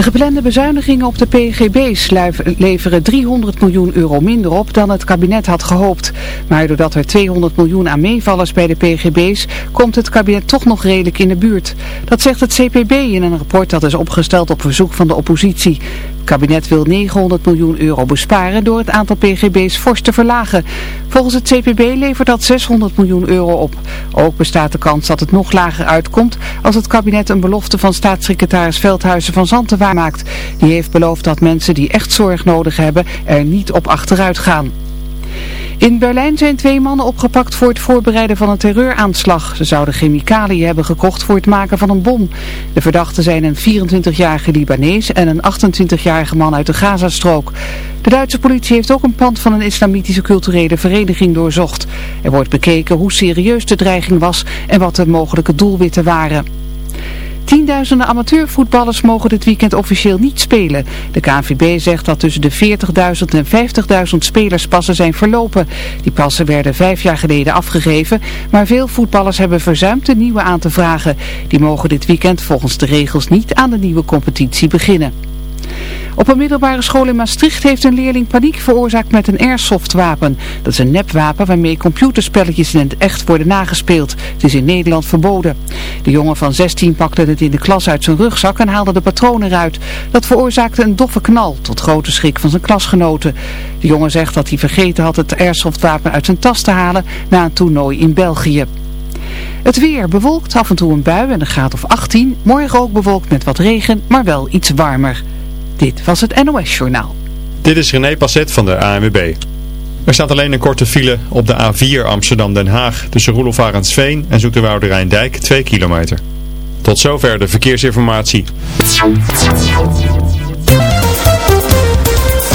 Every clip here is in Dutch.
De geplande bezuinigingen op de PGB's leveren 300 miljoen euro minder op dan het kabinet had gehoopt. Maar doordat er 200 miljoen aan meevallers bij de PGB's, komt het kabinet toch nog redelijk in de buurt. Dat zegt het CPB in een rapport dat is opgesteld op verzoek van de oppositie. Het kabinet wil 900 miljoen euro besparen door het aantal PGB's fors te verlagen. Volgens het CPB levert dat 600 miljoen euro op. Ook bestaat de kans dat het nog lager uitkomt als het kabinet een belofte van staatssecretaris Veldhuizen van Zanten Die heeft beloofd dat mensen die echt zorg nodig hebben er niet op achteruit gaan. In Berlijn zijn twee mannen opgepakt voor het voorbereiden van een terreuraanslag. Ze zouden chemicaliën hebben gekocht voor het maken van een bom. De verdachten zijn een 24-jarige Libanees en een 28-jarige man uit de Gazastrook. De Duitse politie heeft ook een pand van een islamitische culturele vereniging doorzocht. Er wordt bekeken hoe serieus de dreiging was en wat de mogelijke doelwitten waren. Tienduizenden amateurvoetballers mogen dit weekend officieel niet spelen. De KNVB zegt dat tussen de 40.000 en 50.000 spelerspassen zijn verlopen. Die passen werden vijf jaar geleden afgegeven, maar veel voetballers hebben verzuimd de nieuwe aan te vragen. Die mogen dit weekend volgens de regels niet aan de nieuwe competitie beginnen. Op een middelbare school in Maastricht heeft een leerling paniek veroorzaakt met een airsoftwapen. Dat is een nepwapen waarmee computerspelletjes in het echt worden nagespeeld. Het is in Nederland verboden. De jongen van 16 pakte het in de klas uit zijn rugzak en haalde de patronen eruit. Dat veroorzaakte een doffe knal, tot grote schrik van zijn klasgenoten. De jongen zegt dat hij vergeten had het airsoftwapen uit zijn tas te halen na een toernooi in België. Het weer bewolkt, af en toe een bui en een graad of 18. Morgen ook bewolkt met wat regen, maar wel iets warmer. Dit was het NOS Journaal. Dit is René Passet van de ANWB. Er staat alleen een korte file op de A4 Amsterdam-Den Haag tussen Roelof Arendsveen en Zoeterwoude Rijndijk 2 kilometer. Tot zover de verkeersinformatie.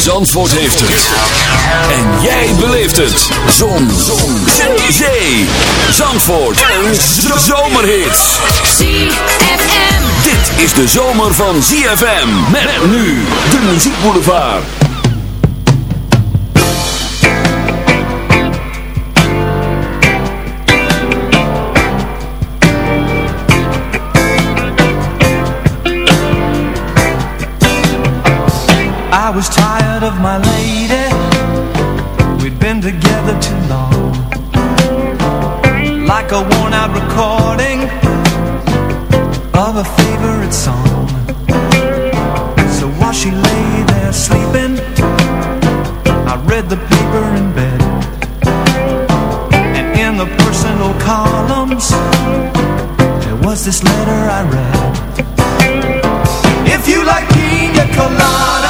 Zandvoort heeft het. En jij beleeft het. Zon. Zon. Zee. Zee. Zandvoort. Een zomerhit. ZFM. Dit is de zomer van ZFM. Met nu de muziekboulevard. I was tired of my lady. We'd been together too long. Like a worn out recording Of a favorite song. So while she lay there sleeping I read the paper in bed. And in the personal columns There was this letter I read. If you like pina coladas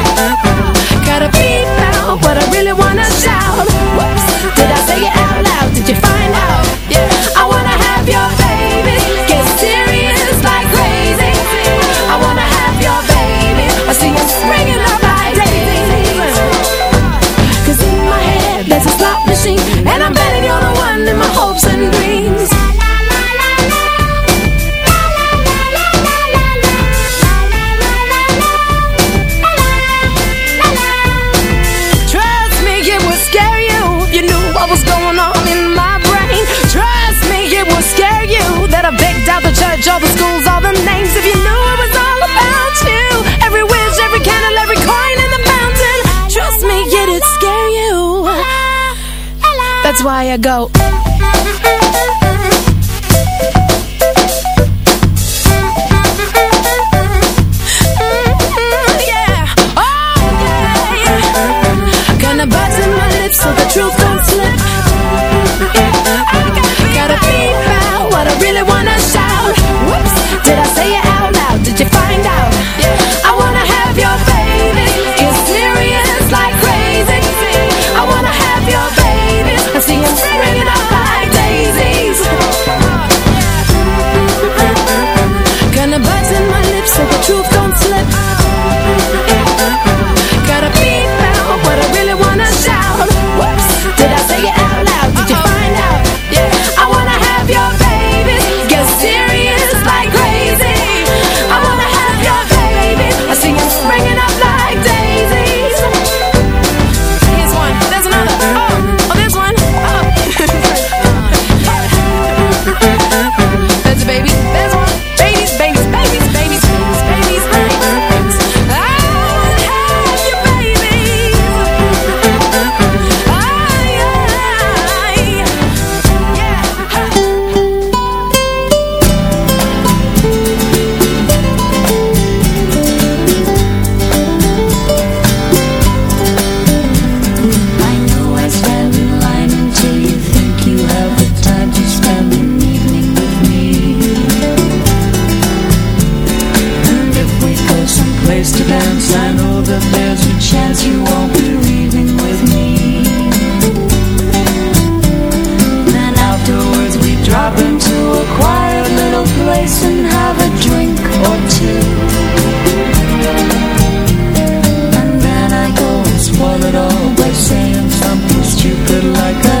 why I go. to a quiet little place and have a drink or two. And then I go and spoil it all by saying something stupid like that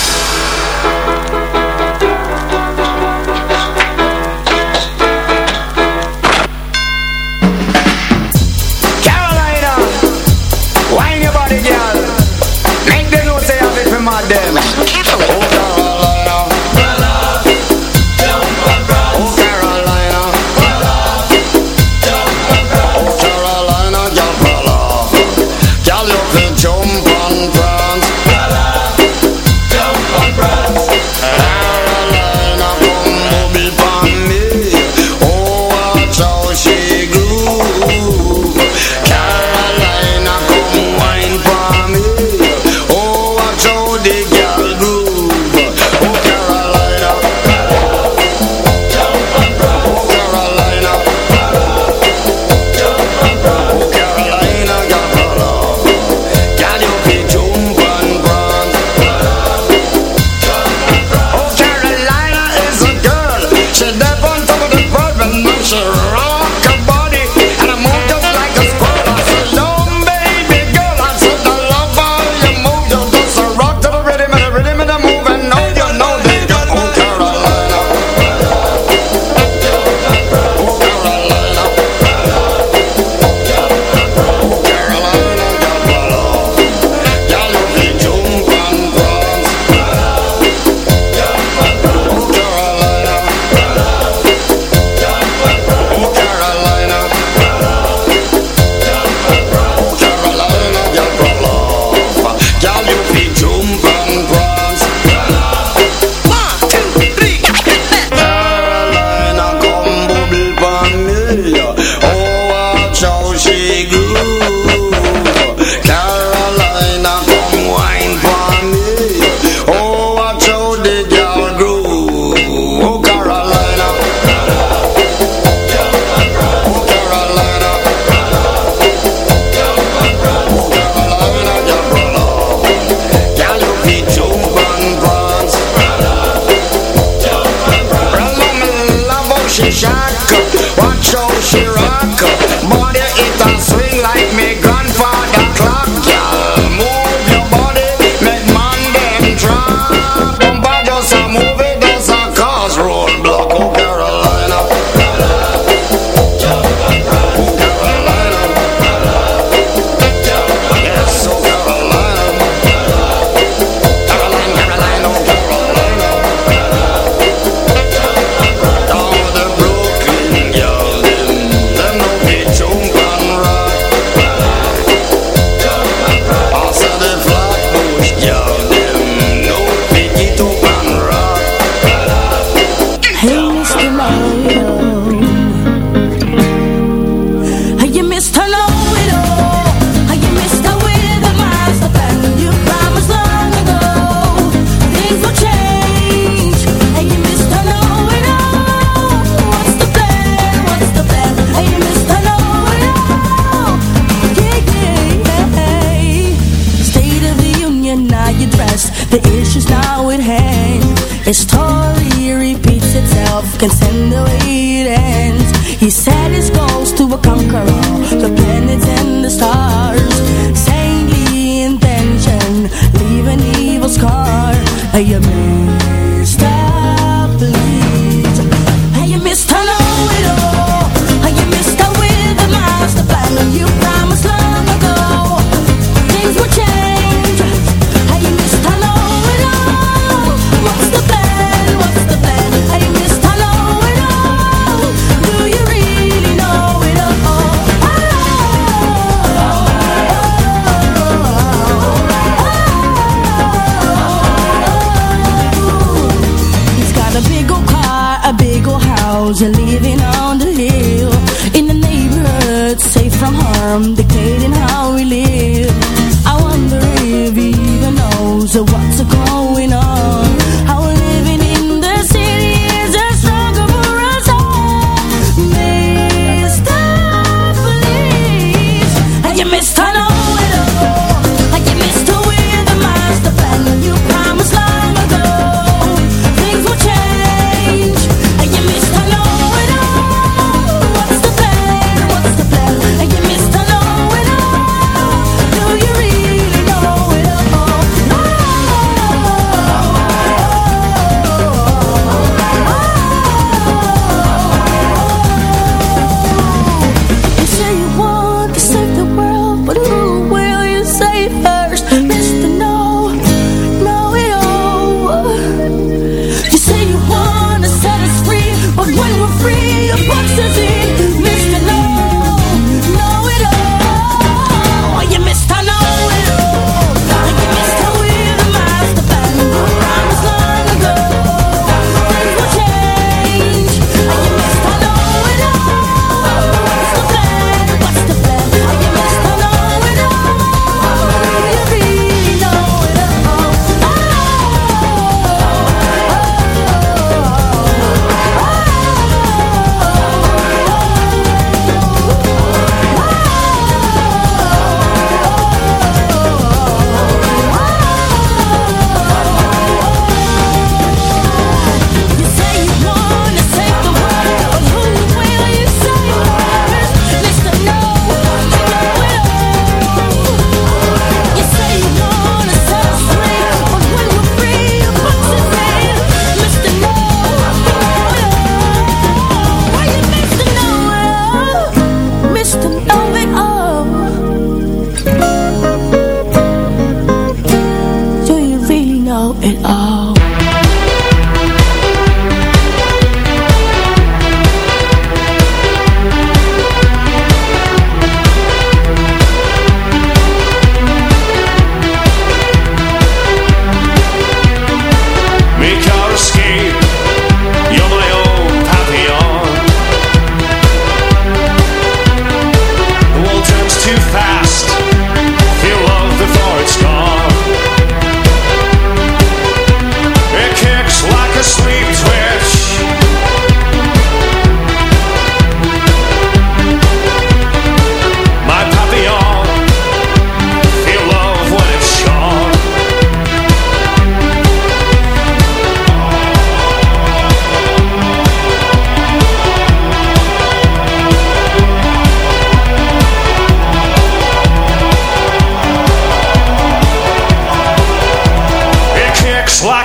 Can send the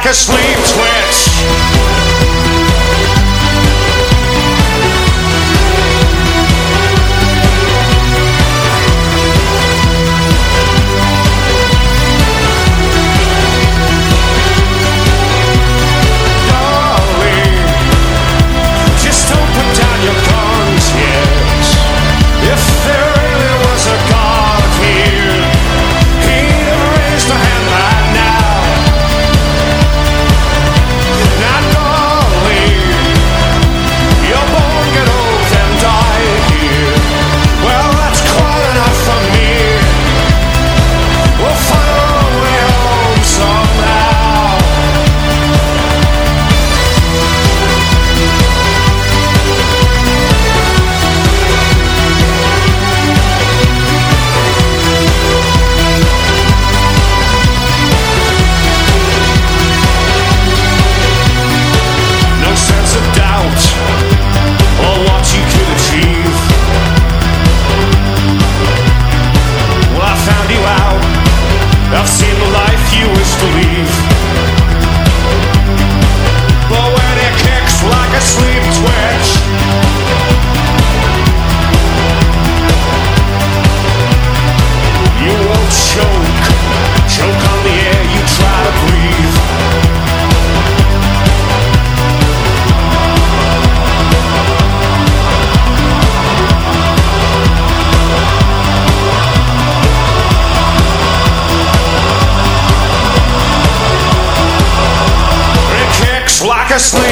like a. Just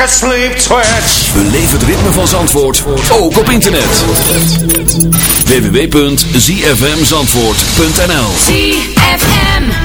like a twitch. Het ritme van Zandvoort, ook op internet. www.zfmzandvoort.nl ZFM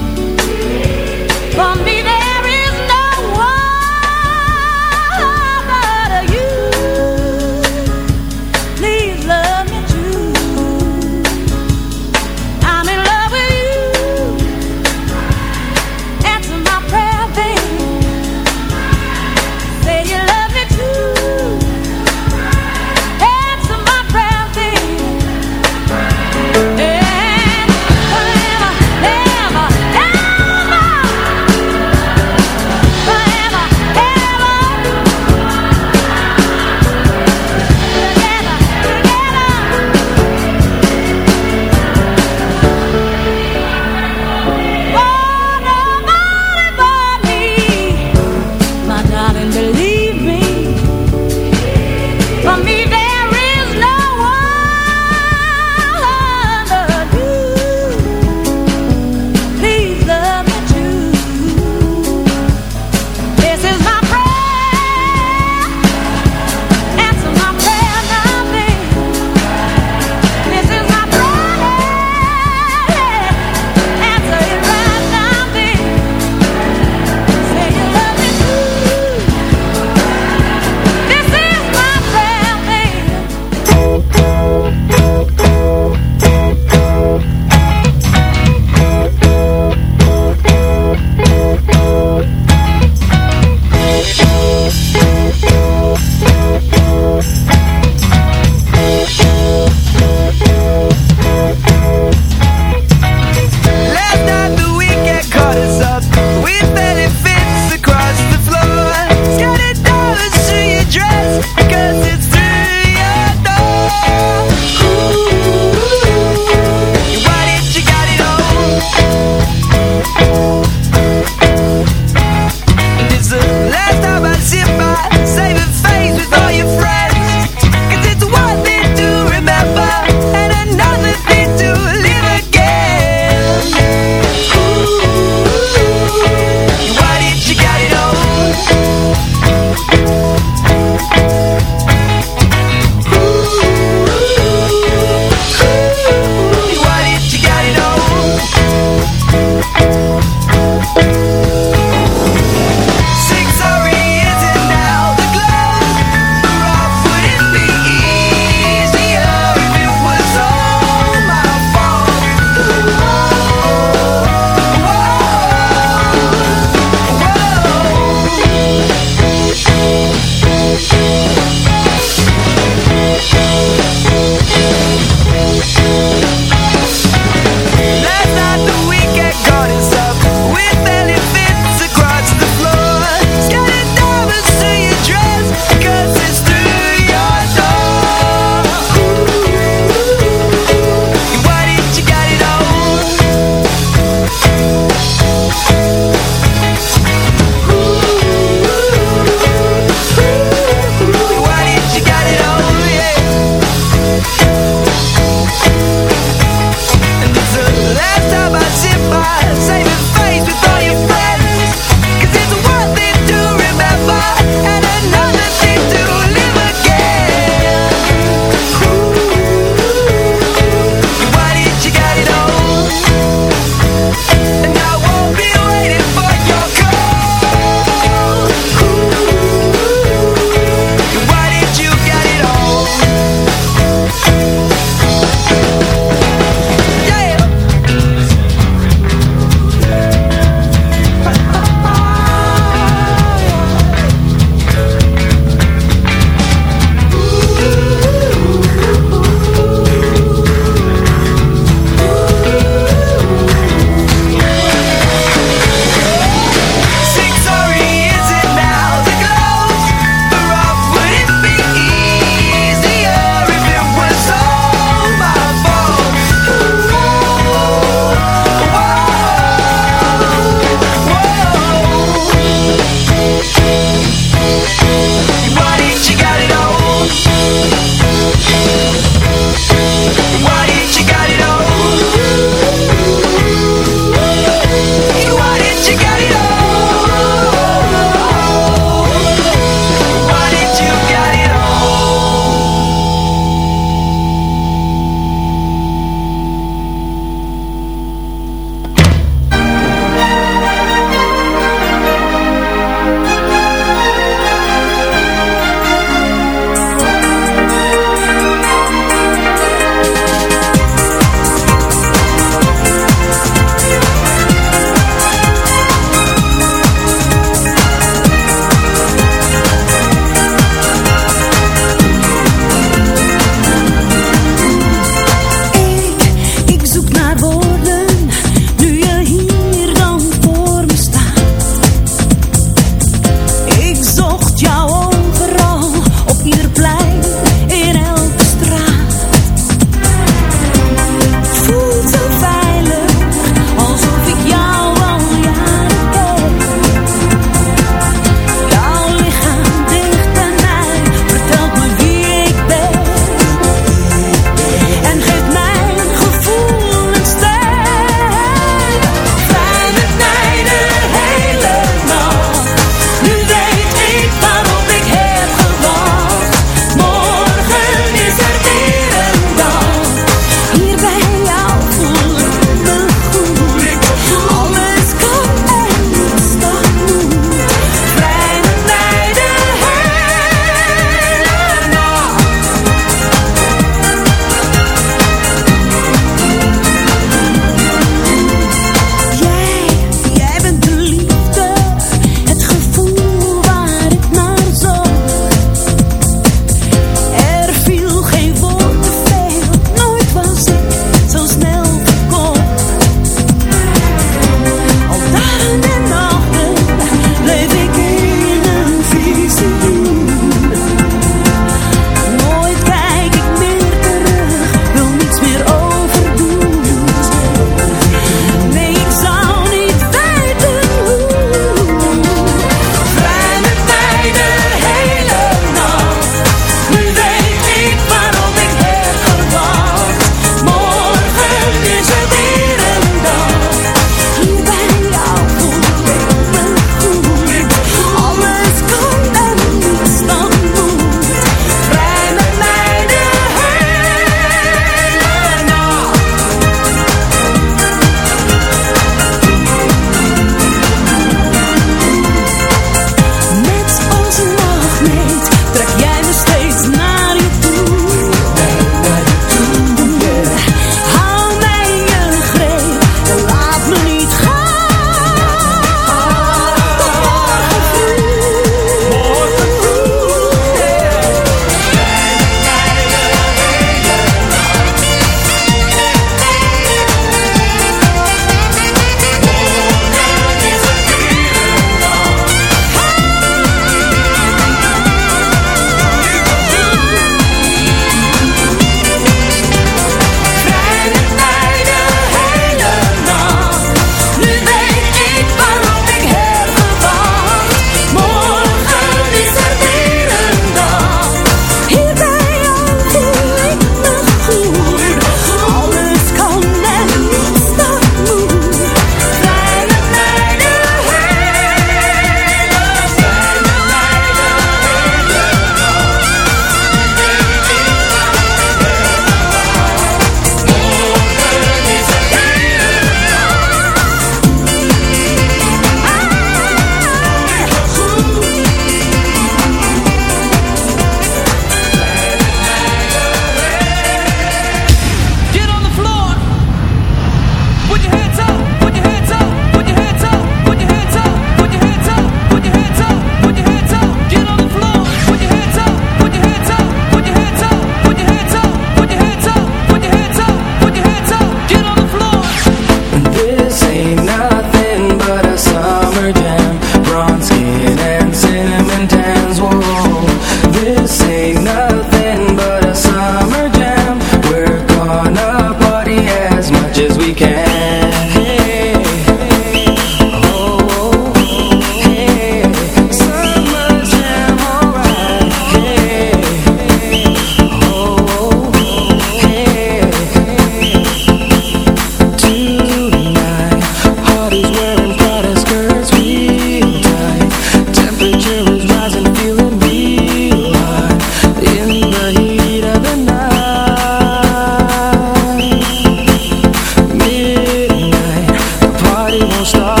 star.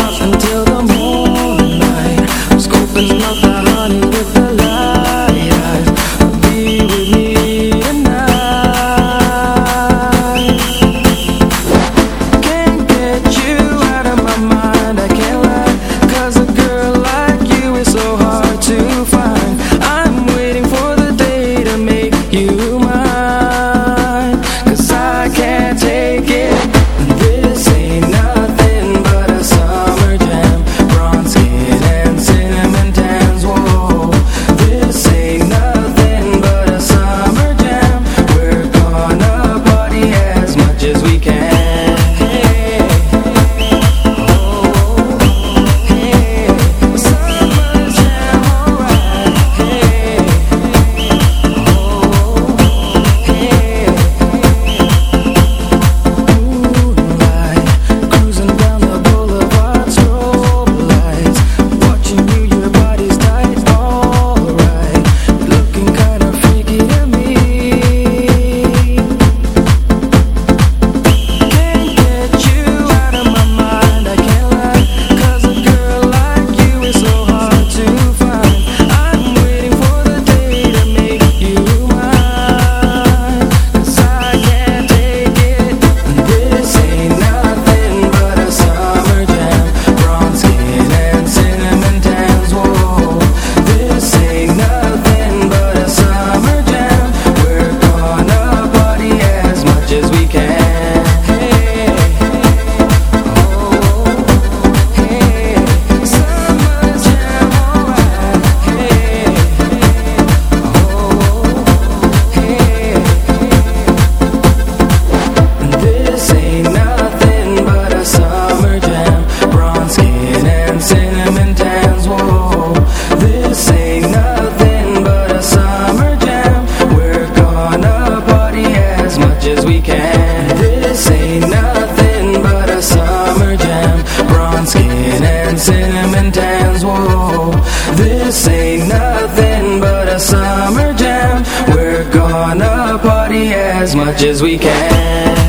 Much as we can.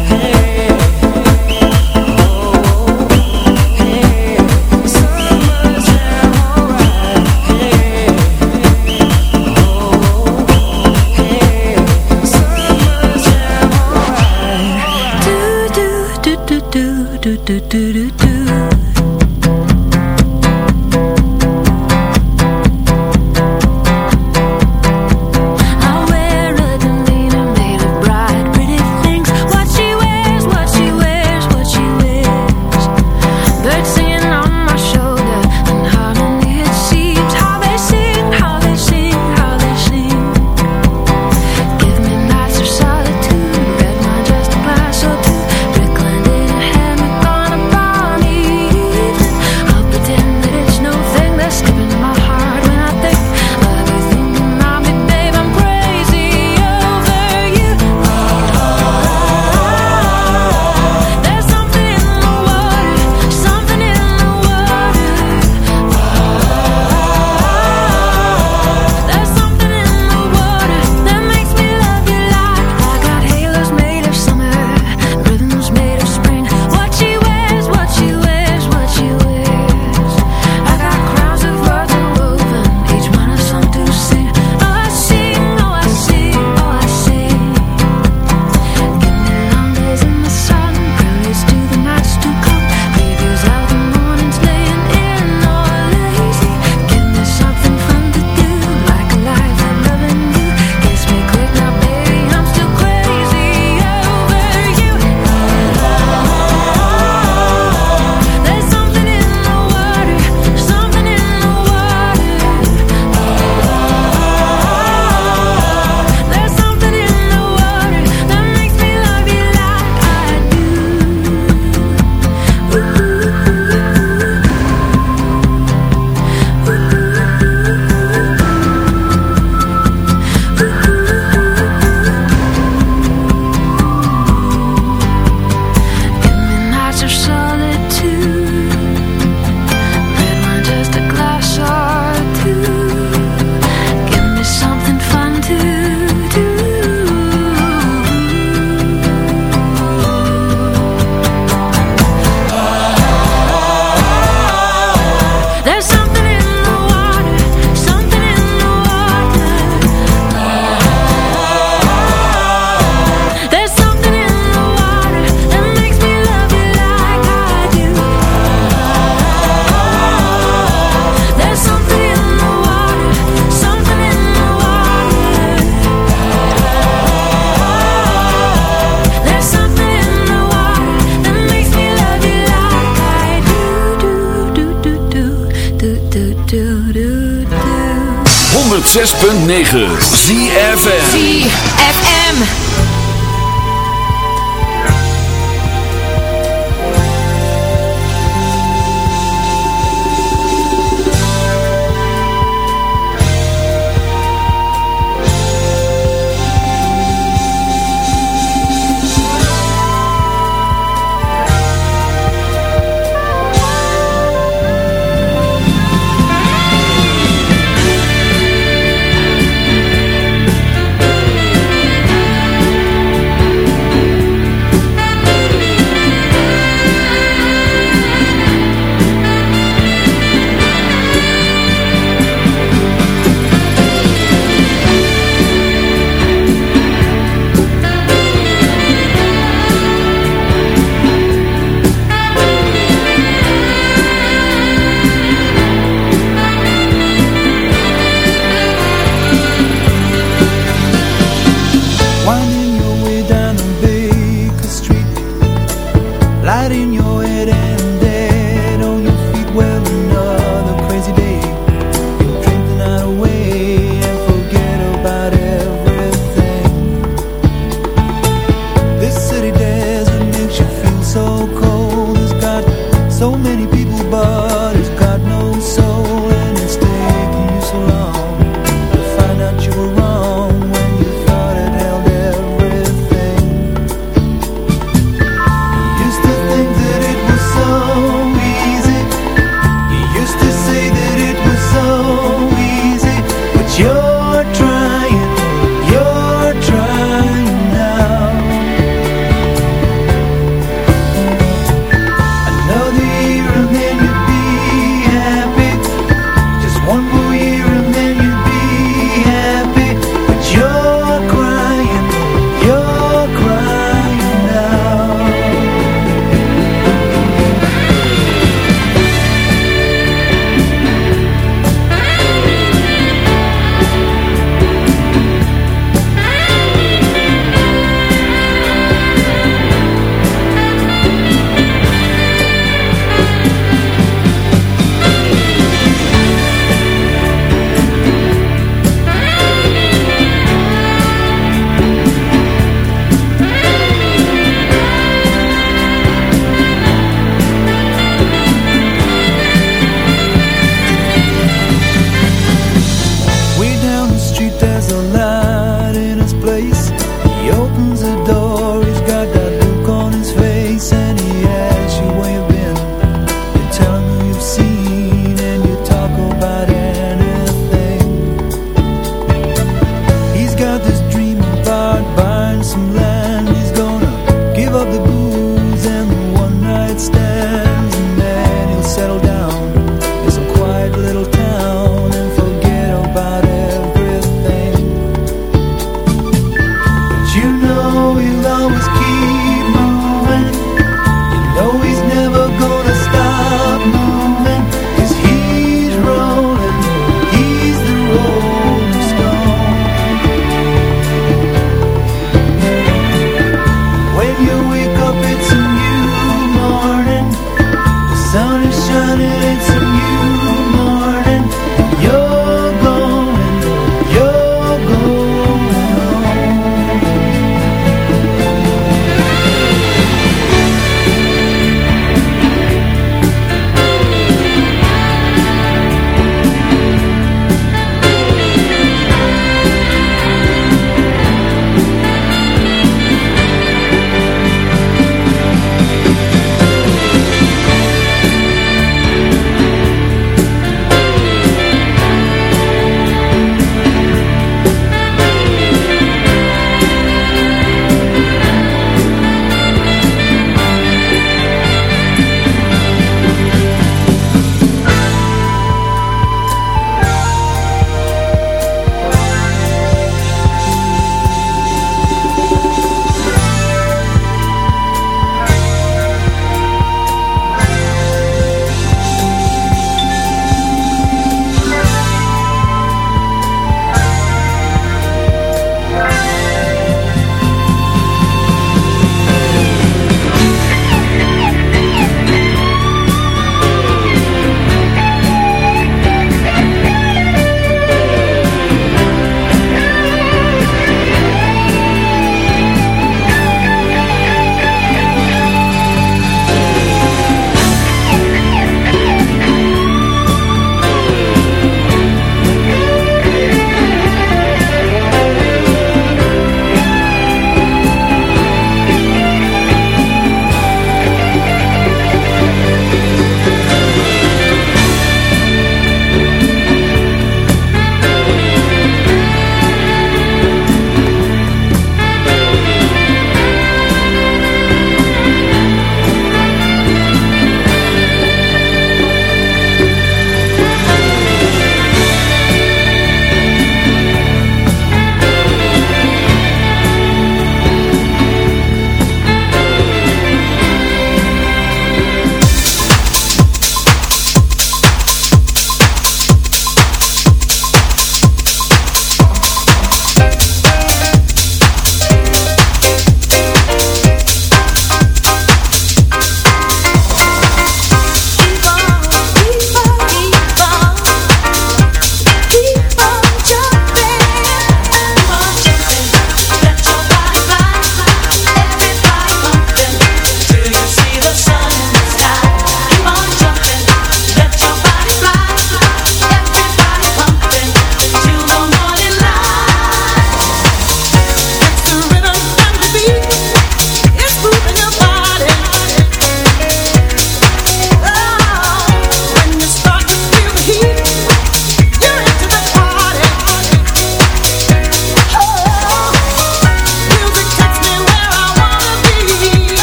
106.9 ZFM ZFM.